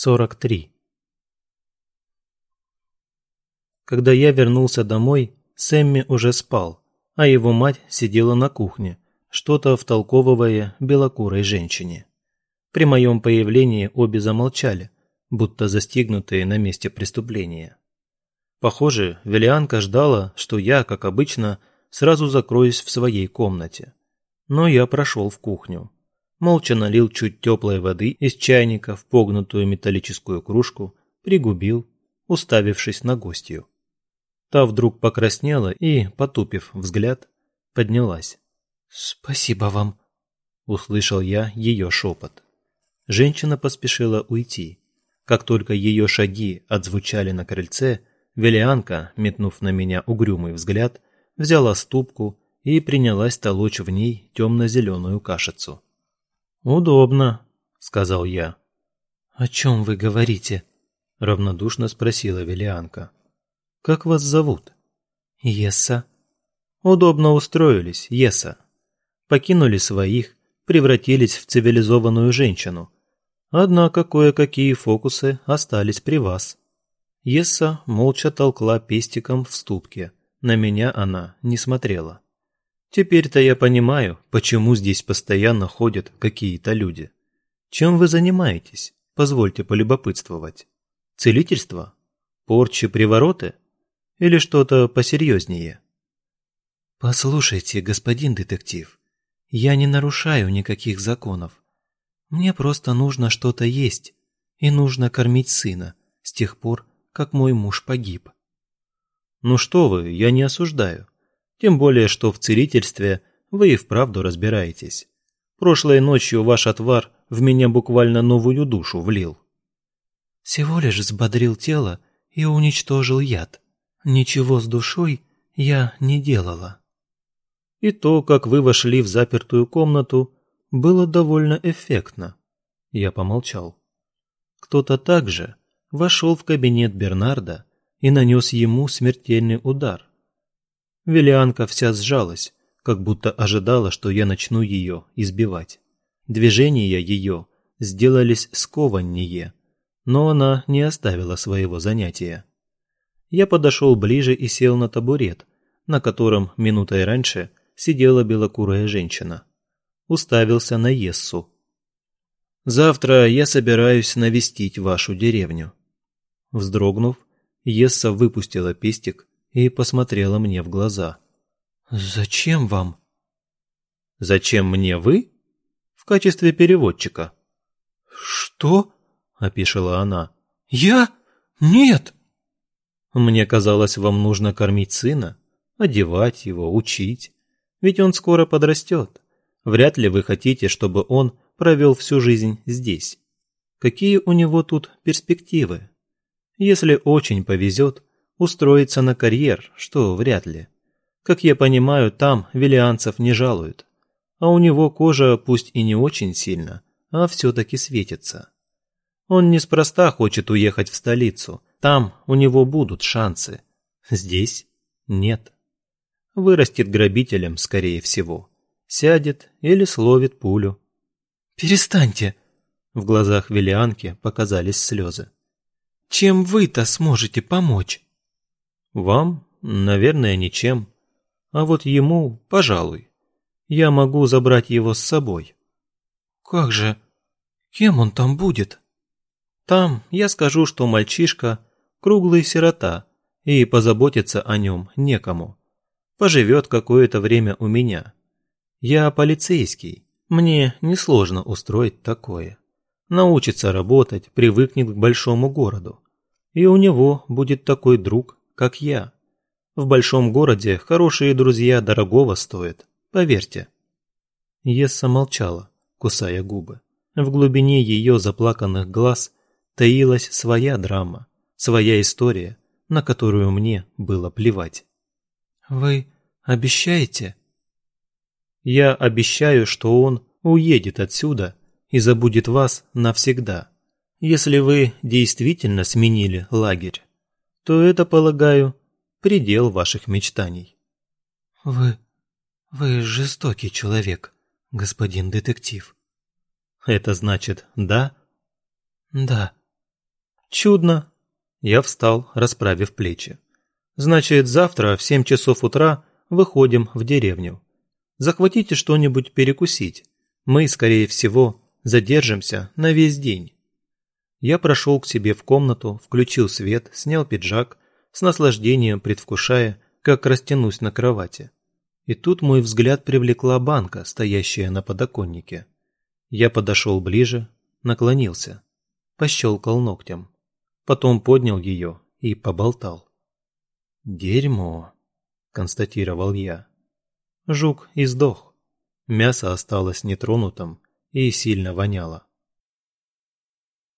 43. Когда я вернулся домой, Сэмми уже спал, а его мать сидела на кухне, что-то втолковывая белокурой женщине. При моем появлении обе замолчали, будто застигнутые на месте преступления. Похоже, Велианка ждала, что я, как обычно, сразу закроюсь в своей комнате. Но я прошел в кухню молча налил чуть теплой воды из чайника в погнутую металлическую кружку, пригубил, уставившись на гостью. Та вдруг покраснела и, потупив взгляд, поднялась. «Спасибо вам», — услышал я ее шепот. Женщина поспешила уйти. Как только ее шаги отзвучали на крыльце, Велианка, метнув на меня угрюмый взгляд, взяла ступку и принялась толочь в ней темно-зеленую кашицу. «Удобно», — сказал я. «О чем вы говорите?» — равнодушно спросила Велианка. «Как вас зовут?» «Еса». «Удобно устроились, Еса. Покинули своих, превратились в цивилизованную женщину. Однако кое-какие фокусы остались при вас». Еса молча толкла пестиком в ступке. На меня она не смотрела. Теперь-то я понимаю, почему здесь постоянно ходят какие-то люди. Чем вы занимаетесь? Позвольте полюбопытствовать. Целительство? Порчи, привороты? Или что-то посерьезнее? Послушайте, господин детектив, я не нарушаю никаких законов. Мне просто нужно что-то есть, и нужно кормить сына с тех пор, как мой муж погиб. Ну что вы, я не осуждаю. Тем более, что в целительстве вы и вправду разбираетесь. Прошлой ночью ваш отвар в меня буквально новую душу влил. Всего лишь взбодрил тело и уничтожил яд. Ничего с душой я не делала. И то, как вы вошли в запертую комнату, было довольно эффектно. Я помолчал. Кто-то также вошел в кабинет Бернарда и нанес ему смертельный удар. Велианка вся сжалась, как будто ожидала, что я начну ее избивать. Движения ее сделались скованнее, но она не оставила своего занятия. Я подошел ближе и сел на табурет, на котором минутой раньше сидела белокурая женщина. Уставился на Ессу. «Завтра я собираюсь навестить вашу деревню». Вздрогнув, Есса выпустила пестик и посмотрела мне в глаза. «Зачем вам?» «Зачем мне вы?» «В качестве переводчика». «Что?» – опишила она. «Я? Нет!» «Мне казалось, вам нужно кормить сына, одевать его, учить. Ведь он скоро подрастет. Вряд ли вы хотите, чтобы он провел всю жизнь здесь. Какие у него тут перспективы? Если очень повезет, устроиться на карьер, что вряд ли. Как я понимаю, там велианцев не жалуют. А у него кожа пусть и не очень сильно, а все-таки светится. Он неспроста хочет уехать в столицу. Там у него будут шансы. Здесь нет. Вырастет грабителем, скорее всего. Сядет или словит пулю. «Перестаньте!» В глазах Велианки показались слезы. «Чем вы-то сможете помочь?» Вам, наверное, ничем. А вот ему, пожалуй. Я могу забрать его с собой. Как же? Кем он там будет? Там я скажу, что мальчишка круглый сирота, и позаботиться о нем некому. Поживет какое-то время у меня. Я полицейский, мне несложно устроить такое. Научится работать, привыкнет к большому городу. И у него будет такой друг, как я. В большом городе хорошие друзья дорогого стоят, поверьте. Есса молчала, кусая губы. В глубине ее заплаканных глаз таилась своя драма, своя история, на которую мне было плевать. «Вы обещаете?» «Я обещаю, что он уедет отсюда и забудет вас навсегда, если вы действительно сменили лагерь» то это, полагаю, предел ваших мечтаний. Вы... вы жестокий человек, господин детектив. Это значит «да»? Да, Чудно. Я встал, расправив плечи. Значит, завтра в семь часов утра выходим в деревню. Захватите что-нибудь перекусить. Мы, скорее всего, задержимся на весь день. Я прошел к себе в комнату, включил свет, снял пиджак, с наслаждением предвкушая, как растянусь на кровати. И тут мой взгляд привлекла банка, стоящая на подоконнике. Я подошел ближе, наклонился, пощелкал ногтем. Потом поднял ее и поболтал. «Дерьмо», – констатировал я. Жук издох. Мясо осталось нетронутым и сильно воняло.